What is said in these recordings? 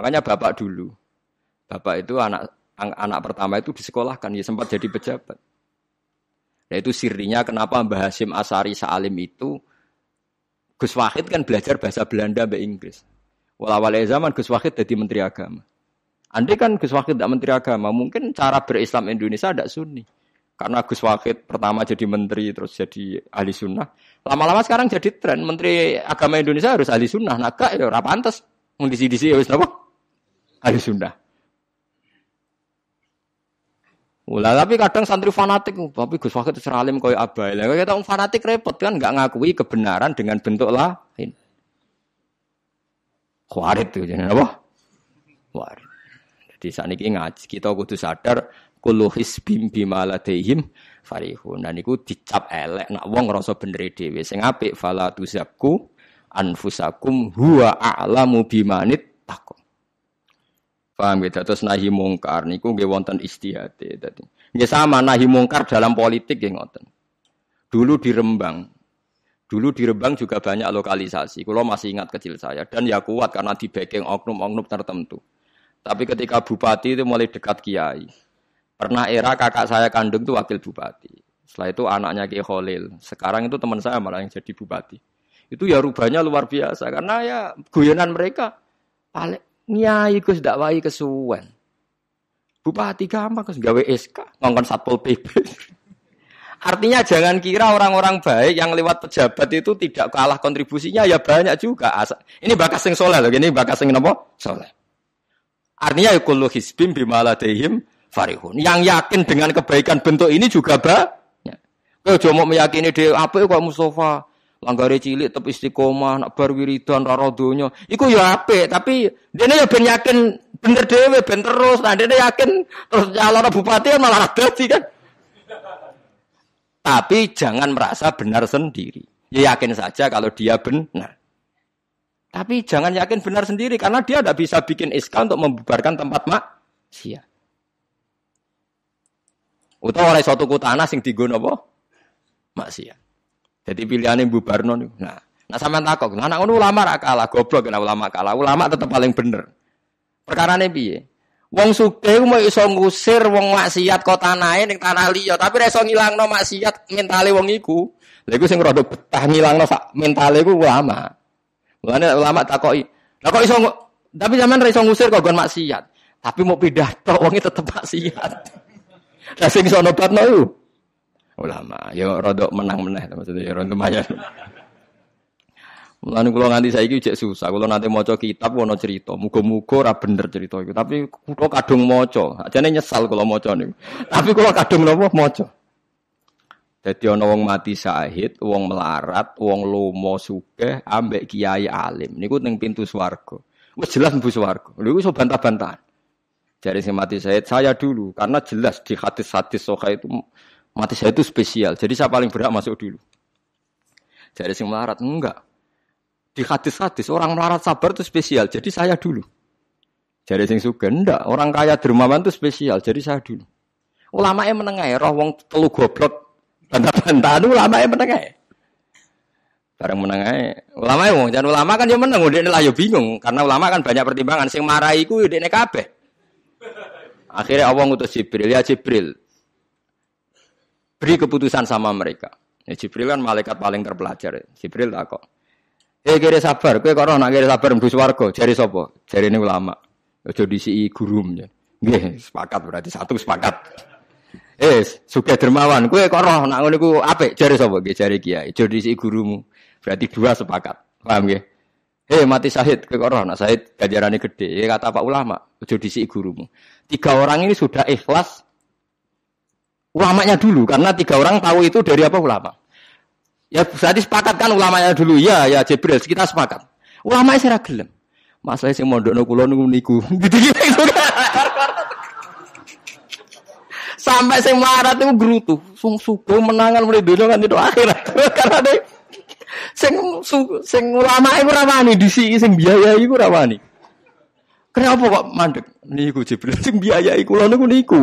Makanya bapak dulu, bapak itu anak anak pertama itu disekolahkan, ya sempat jadi pejabat. Nah itu sirinya kenapa Mbah Hasim Asari Salim itu Gus Wahid kan belajar bahasa Belanda Mbak Inggris. Walawal zaman Gus Wahid jadi menteri agama. Andai kan Gus Wahid tidak menteri agama, mungkin cara berislam Indonesia tidak sunni. Karena Gus Wahid pertama jadi menteri, terus jadi ahli sunnah. Lama-lama sekarang jadi tren, menteri agama Indonesia harus ahli sunnah. Nah, kak, ya pantas. Mendisi-disi ya apa? Ahli sunnah. Ulah tapi kadang santri fanatik, tapi Gus Wahid seralim kau abai. Lah kita fanatik repot kan nggak ngakui kebenaran dengan bentuk lain. Khawarit tuh jadi apa? Khawarit. Jadi saat ini ngaji kita kudu sadar kullu hisbim bima farihun. Dan itu dicap elek nak wong ngrasa bener dhewe. Sing apik fala tuzakku anfusakum huwa a'lamu bimanit taqwa. Paham gitu? Terus nahi mungkar niku nggih wonten istihate dadi. Nggih sama nahi mungkar dalam politik nggih ngoten. Dulu di Rembang. Dulu di Rembang juga banyak lokalisasi. Kalau masih ingat kecil saya dan ya kuat karena di backing oknum-oknum tertentu. Tapi ketika bupati itu mulai dekat kiai. Pernah era kakak saya kandung itu wakil bupati. Setelah itu anaknya Kiai Khalil. Sekarang itu teman saya malah yang jadi bupati. Itu ya rubahnya luar biasa karena ya guyonan mereka paling Nyai Gus dakwahi kesuwen. Bupati gampang Gus gawe SK, ngongkon Satpol PP. Artinya jangan kira orang-orang baik yang lewat pejabat itu tidak kalah kontribusinya ya banyak juga. Ini bakas sing soleh loh, ini bakas sing nopo soleh. Artinya kullu hisbim bimaladehim farihun. Yang yakin dengan kebaikan bentuk ini juga banyak. Kau cuma meyakini dia apa kok Mustafa langgare cilik tetep istiqomah nak bar wiridan ora donya. Iku ya apik tapi dene ya ben yakin bener dhewe ben terus. Nah dene yakin terus calon bupati ya malah dadi kan? Tapi jangan merasa benar sendiri. Ya yakin saja kalau dia benar. Tapi jangan yakin benar sendiri karena dia tidak bisa bikin SK untuk membubarkan tempat maksiat. Utawa oleh suatu tanah sing digono apa maksiat jadi pilihannya bubarno nih. Nah, nah sama takok, nah, anak ulama ra kalah, goblok kena ulama kalah. Ulama tetap paling bener. Perkara nih piye? Wong sugih mau iso ngusir wong maksiat kota naik ning tanah liya, tapi ra iso ngilangno maksiat mentale wong iku. Lha iku sing rada betah ngilangno sak mentale iku ulama. Mulane ulama takoki, "Lah kok iso tapi zaman ra iso ngusir kok gon maksiat. Tapi mau pindah tok wong tetep maksiat." Lah sing iso nobatno iku ulama. Ya rodok menang meneh maksudnya ya lumayan. Mulane kula nganti saiki cek susah. Kula nanti maca kitab ono cerita, muga-muga ora bener cerita. Tapi kula kadung maca. Ajane nyesal kula maca niku. Tapi kula kadung napa maca. Dadi ana wong mati syahid, wong melarat, wong lomo sugih ambek kiai alim. Niku ning pintu swarga. Wis jelas mlebu swarga. Lha iku iso bantah-bantahan. Jadi sing mati syahid saya dulu karena jelas di hadis-hadis soka itu Mati saya itu spesial. Jadi saya paling berhak masuk dulu. Jadi sing melarat enggak. Di hadis-hadis orang melarat sabar itu spesial. Jadi saya dulu. Jadi sing suka enggak. Orang kaya dermawan itu spesial. Jadi saya dulu. Ulama yang menengah roh wong telu goblok bantah-bantahan ulama yang menengah. Bareng menengah. Ulama yang jangan ulama kan dia menang. Dia lah yo bingung karena ulama kan banyak pertimbangan. Sing marahi ku dia kabeh. Akhirnya Allah ngutus Jibril, ya Jibril, beri keputusan sama mereka. Ya, Jibril kan malaikat paling terpelajar. Jibril tak kok. Eh kira sabar, kowe kok nak kira sabar mlebu swarga. Jari sapa? Jari ini ulama. Aja disi gurum ya. Nggih, sepakat berarti satu sepakat. Eh, suka dermawan, kowe kok ora nak ngono apik. Jari sapa? Nggih, jari kiai. Aja disi gurumu. Berarti dua sepakat. Paham nggih? Eh mati syahid, kowe kok ora nak syahid ganjarane gede. Kata Pak ulama, aja disi gurumu. Tiga orang ini sudah ikhlas ulamanya dulu karena tiga orang tahu itu dari apa ulama. Ya berarti sepakat kan ulamanya dulu. Ya ya Jibril kita sepakat. Ulama saya gelem. Masalah sing mondokno kula niku niku. Gitu-gitu Sampai sing marat itu gerutu. Sung suku menangan mulai dunia kan itu akhirat. Karena deh sing sing ulama iku ora wani disi sing biaya iku ora wani. Kenapa kok mandek? Niku Jibril sing biaya iku lho niku niku.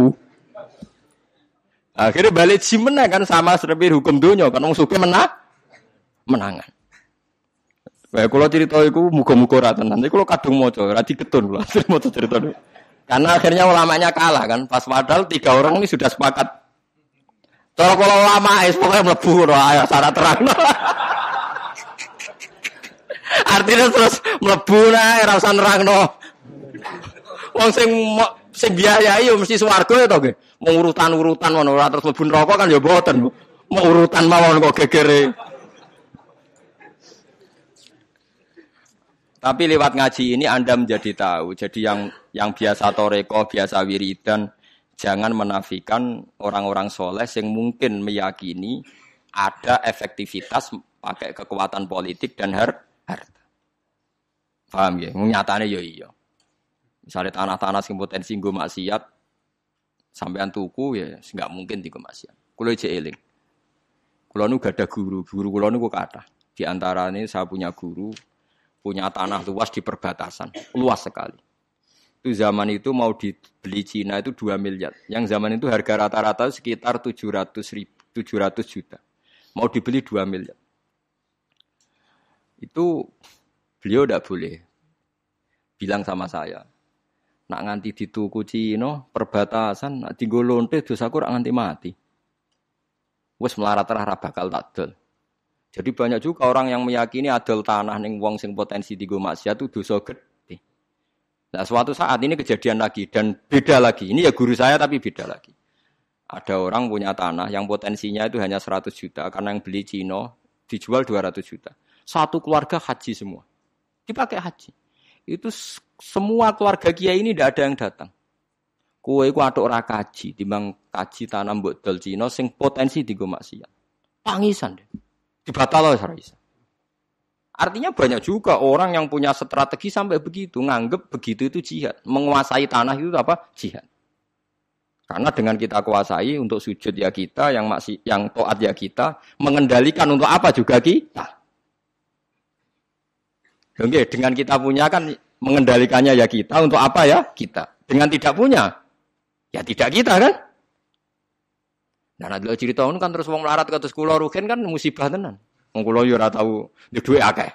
Akhirnya balik si menang kan sama seperti hukum dunia kan wong suke menang menangan. Baik, kalau cerita itu muga-muga rata nanti kalau kadung moco, rati ketun moco cerita itu. Karena akhirnya ulamanya kalah kan, pas padahal tiga orang ini sudah sepakat. Kalau kalau lama es pokoknya melebu, ayo syarat terang. Artinya terus melebu nah, rasa nerang no. Wong sing sing biaya yo mesti swarga ya to nggih. Mau urutan-urutan ngono ora terus mlebu neraka kan ya mboten. Mau urutan mawon kok gegere. Tapi lewat ngaji ini Anda menjadi tahu. Jadi yang yang biasa toreko, biasa wiridan, jangan menafikan orang-orang soleh yang mungkin meyakini ada efektivitas pakai kekuatan politik dan harta. Paham ya? Nyatanya ya iya. Misalnya tanah-tanah sing potensi nggo maksiat sampean tuku ya nggak mungkin di maksiat. Kulo cek eling. Kulo nu gak ada guru, guru kulo nu kata. Di antara ini saya punya guru, punya tanah luas di perbatasan, luas sekali. Itu zaman itu mau dibeli Cina itu 2 miliar. Yang zaman itu harga rata-rata sekitar 700 ribu, 700 juta. Mau dibeli 2 miliar. Itu beliau tidak boleh bilang sama saya, Nak nganti dituku Cina, perbatasan, nak tinggal lonte dosaku rak nganti mati. Wes melarat rah bakal takdol. Jadi banyak juga orang yang meyakini adol tanah ning wong sing potensi digo maksiat itu dosa gede. Nah, suatu saat ini kejadian lagi dan beda lagi. Ini ya guru saya tapi beda lagi. Ada orang punya tanah yang potensinya itu hanya 100 juta karena yang beli Cina dijual 200 juta. Satu keluarga haji semua. Dipakai haji. Itu semua keluarga kiai ini tidak ada yang datang. Kue ku atuk ora kaji, timbang kaji tanam mbok dol Cina sing potensi digo maksiat. Tangisan deh. Dibatal ora. Artinya banyak juga orang yang punya strategi sampai begitu, nganggep begitu itu jihad. Menguasai tanah itu apa? Jihad. Karena dengan kita kuasai untuk sujud ya kita, yang masih yang toat ya kita, mengendalikan untuk apa juga kita. Oke, dengan kita punya kan mengendalikannya ya kita, untuk apa ya kita. Dengan tidak punya, ya tidak kita kan. Nah, nanti cerita ini kan terus wong melarat ke sekolah rugen kan musibah tenan. Wong kula yo ora tau duwe akeh.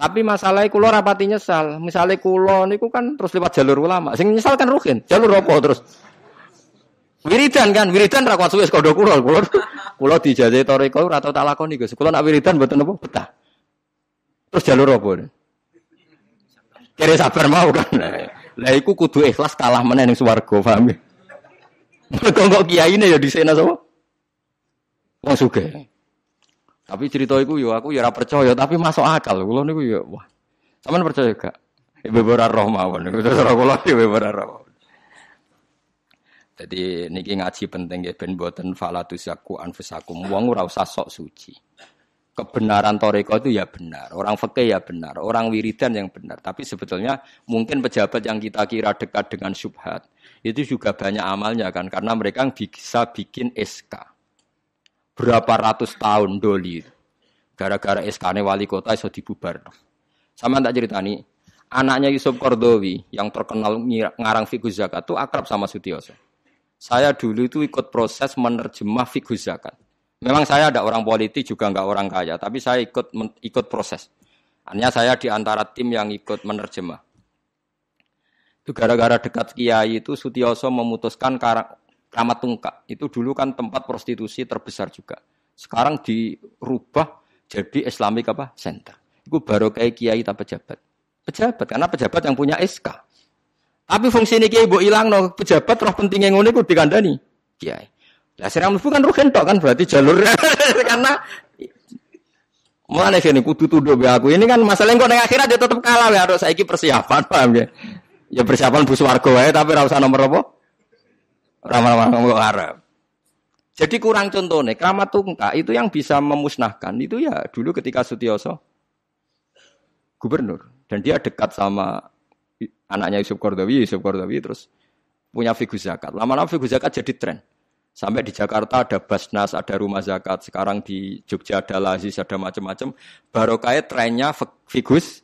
Tapi masalah kulo rapati nyesal. Misalnya kulo niku kan terus lewat jalur ulama. Sing nyesal kan rugen. Jalur apa terus? Wiridan kan, wiridan ra kuat suwe kodo kulo. Kulo dijajahi toreko ora tau tak lakoni Gus. Kulo nak wiridan mboten apa betah. Terus jalur apa? Kira sabar mau kan. Lah iku kudu ikhlas kalah meneh ning swarga, paham ya? Mergo kok kiyaine ya disena sapa? Wong sugih. Tapi cerita iku yo aku ya ora percaya, tapi masuk akal. Kula niku ya wah. Sampeyan percaya gak? Ibu ora roh mawon. Terus ora kula ibu ora roh. Jadi niki ngaji penting ya ben boten falatus yaku anfusakum. Wong ora usah sok suci kebenaran toreko itu ya benar, orang fakih ya benar, orang wiridan yang benar. Tapi sebetulnya mungkin pejabat yang kita kira dekat dengan subhat itu juga banyak amalnya kan, karena mereka bisa bikin SK berapa ratus tahun doli gara-gara SK wali kota iso dibubar. Sama tak cerita nih, anaknya Yusuf Kordowi yang terkenal ngarang fikus zakat itu akrab sama Sutioso. Saya dulu itu ikut proses menerjemah fikus zakat. Memang saya ada orang politik juga nggak orang kaya, tapi saya ikut ikut proses. Hanya saya di antara tim yang ikut menerjemah. Itu gara-gara dekat Kiai itu Sutioso memutuskan Kramat Tungkak. Itu dulu kan tempat prostitusi terbesar juga. Sekarang dirubah jadi Islamic apa? Center. Itu baru kayak Kiai tak pejabat. Pejabat karena pejabat yang punya SK. Tapi fungsi ini Kiai bu hilang no pejabat roh pentingnya ngono itu dikandani Kiai. Lah sirah mlebu kan rugen tok kan berarti jalur karena Mulane sini kudu tuduh be aku. Ini kan masalah kok ning akhirat dia tetep kalah ya harus saiki persiapan paham ya. Ya persiapan bus warga wae tapi ora usah nomor apa? Ora ngomong Arab. Jadi kurang contohnya, keramat tungka itu yang bisa memusnahkan itu ya dulu ketika Sutioso gubernur dan dia dekat sama anaknya Yusuf Kordawi, Yusuf Kordawi terus punya figur zakat. Lama-lama figur zakat jadi tren. Sampai di Jakarta ada Basnas, ada rumah zakat. Sekarang di Jogja ada Lazis, ada macam-macam. Barokah trennya figus.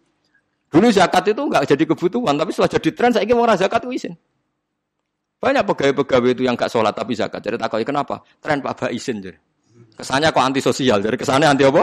Dulu zakat itu nggak jadi kebutuhan, tapi setelah jadi tren, saya ingin orang zakat itu izin. Banyak pegawai-pegawai itu yang nggak sholat tapi zakat. Jadi takut kenapa? Tren Pak Ba izin. Jadi. Kesannya kok antisosial. Jadi kesannya anti apa?